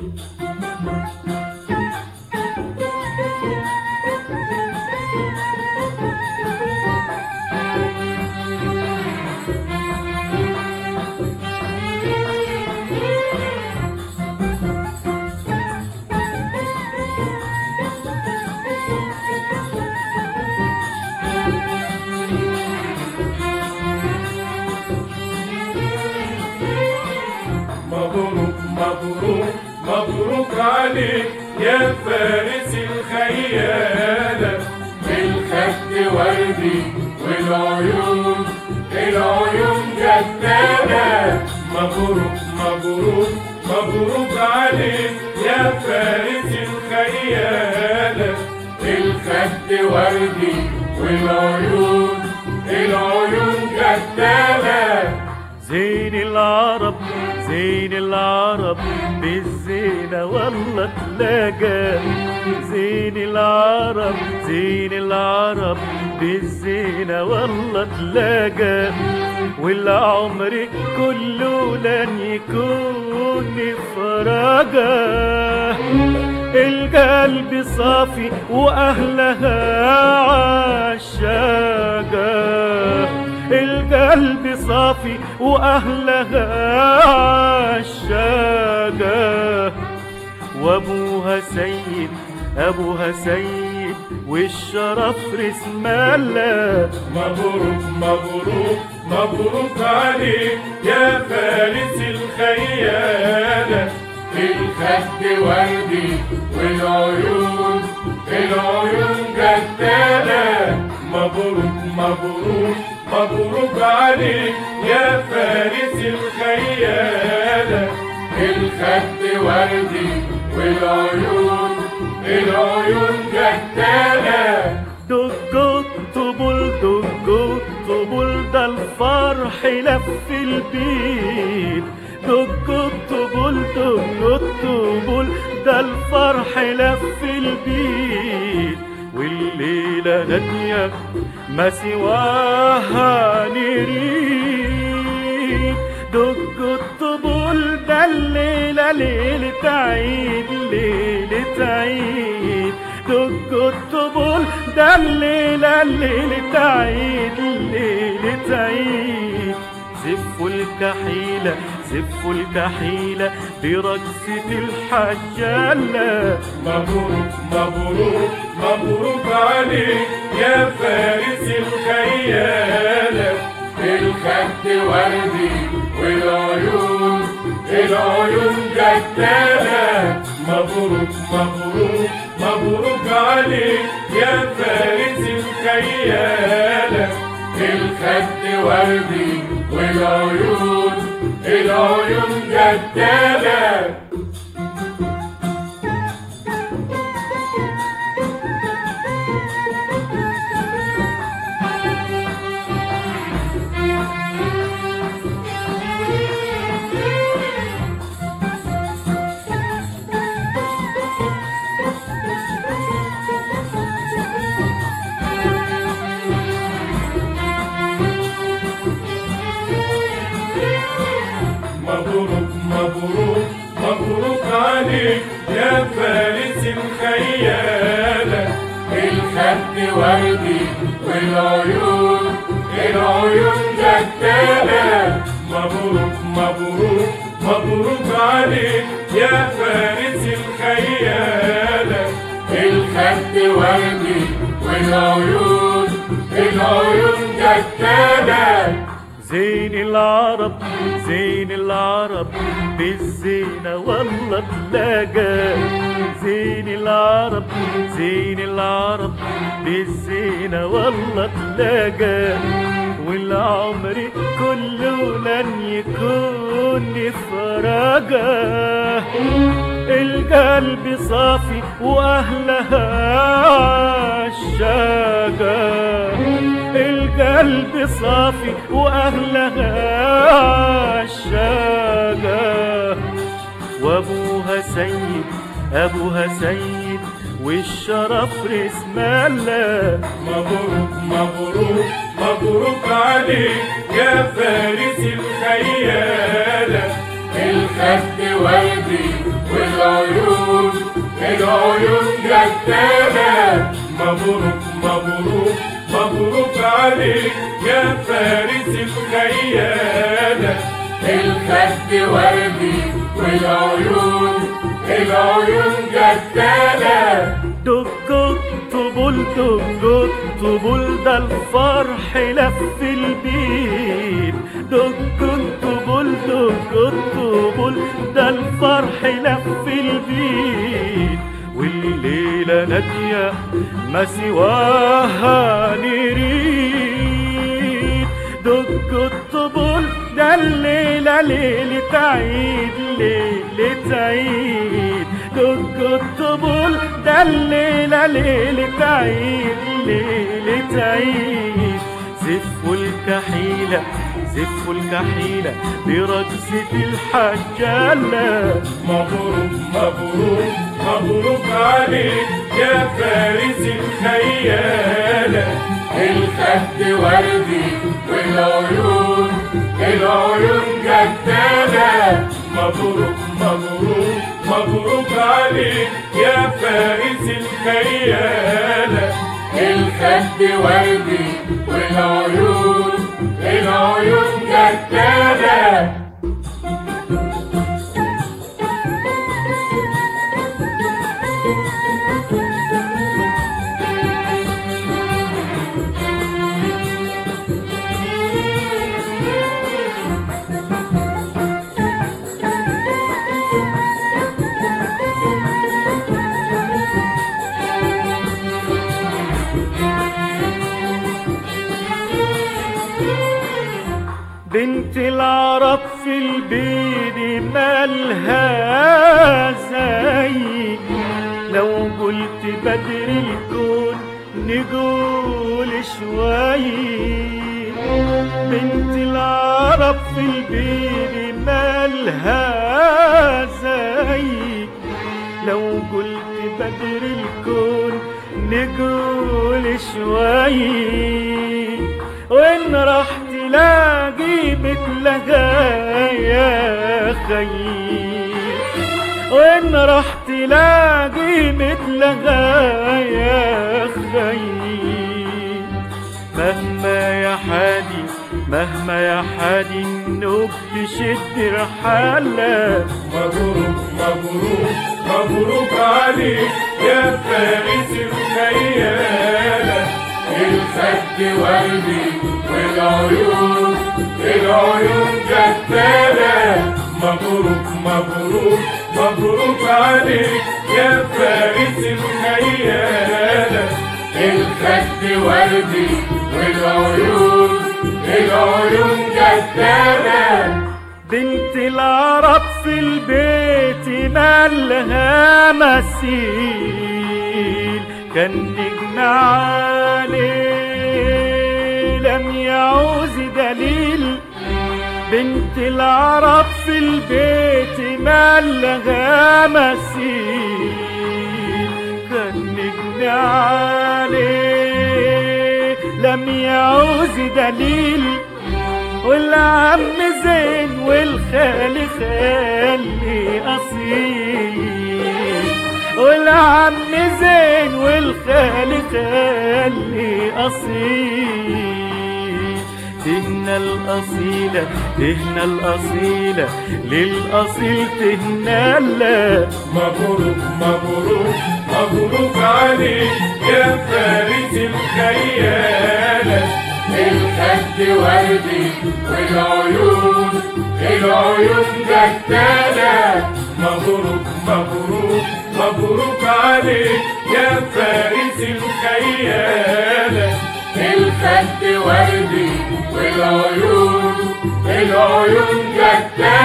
مبروك عليك يا فارس الخيالة بالخد وردي والعيون العيون جدالة مبروك مبروك مبروك عليك يا فارس الخيالة بالخد وردي والعيون العيون جدالة زين العرب زين العرب بالزينة والله تلاقى. زين العرب زين العرب بالزينة والله تلاقى. والعمر كله لن يكون فراقة القلب صافي وأهلها عشاقة القلب صافي وأهلها عشاقة وأبوها سيد أبوها سيد والشرف رسم الله. مبروك مبروك مبروك عليك يا فارس الخيالة الخد وردي والعيون العيون جدالة مبروك مبروك عليك يا فارس الخيالة الخد وردي والعيون العيون جدالة دق الطبل دق الطبل ده الفرح لف البيت. دق الطبل دق الطبل ده الفرح لف البيت. والليلة نادية سواها نريد. دق الطبل ده ليلة عيد ليلة عيد دق الطبل ده الليلة ليلة عيد ليلة عيد زفوا الكحيلة زفوا الكحيلة برقصة الحجالة مبروك مبروك مبروك عليك يا فارس الخيالة. الخد وردي والعيون العيون جدالة. مبروك مبروك مبروك عليك يا فارس الخيالة. الخد وردي والعيون العيون جدالة الخد وردي والعيون العيون جدالة مبروك مبروك مبروك عليك يا فارس الخيالة الخد وردي والعيون العيون جدالة زين العرب زين العرب بالزينة والله تلاقى. زين العرب زين العرب بالزينة والله تلاقى. والعمر كله لن يكون فراقة القلب صافي وأهلها عشاقة. القلب صافي وأهلها عشاقة وأبوها سيد أبوها سيد والشرف رسم الله. مبروك مبروك مبروك عليك يا فارس الخيالة الخد وردي والعيون العيون جدالة مبروك مبروك مبروك عليك يا فارس الخيالة الخد وردي والعيون العيون جدالة دق الطبول دق الطبول ده الفرح لف البيت. دق الطبول دق الطبول ده الفرح لف البيت. والليلة نادية ما سواها نريد. دق الطبول ده الليلة ليلة عيد ليلة عيد دق الطبول ده الليلة ليلة عيد ليلة عيد زفوا الكحيلة زفوا الكحيلة برقصة الحجالة مبروك مبروك مبروك عليك يا فارس الخيالة الخد وردي والعيون العيون جدالة مبروك مبروك مبروك عليك يا فارس الخيالة الخد وردي والعيون العيون جدالة بنت العرب في البيت مالها زي. لو قلت بدر الكون نقول شوي. بنت العرب في البيت مالها زي. لو قلت بدر الكون نقول شوي. وإن راح تلاقي مثلها يا خي وإن راح تلاقي مثلها يا خي مهما يا حادي مهما يا حادي النوب تشد رحالة. مبروك مبروك مبروك عليك يا فارس الخيالة. الخد وردي والعيون العيون جدالة مبروك مبروك مبروك عليك يا فارس الخيالة الخد وردي والعيون العيون جدالة بنت العرب في البيت مالها مثيل كان نجم عليه بنت العرب في البيت مالها كان نجم عليه. لم يعوز دليل والعم زين والخالي خالي أصيل. والعم زين والخالي خالي أصيل. تهنا الأصيلة تهنا الأصيلة للأصيل تهنا لا مبروك مبروك مبروك عليك يا فارس الخيالة الخد وردي والعيون العيون جدالة مبروك مبروك مبروك عليك يا فارس الخيالة الخد وردي والعيون العيون جدالة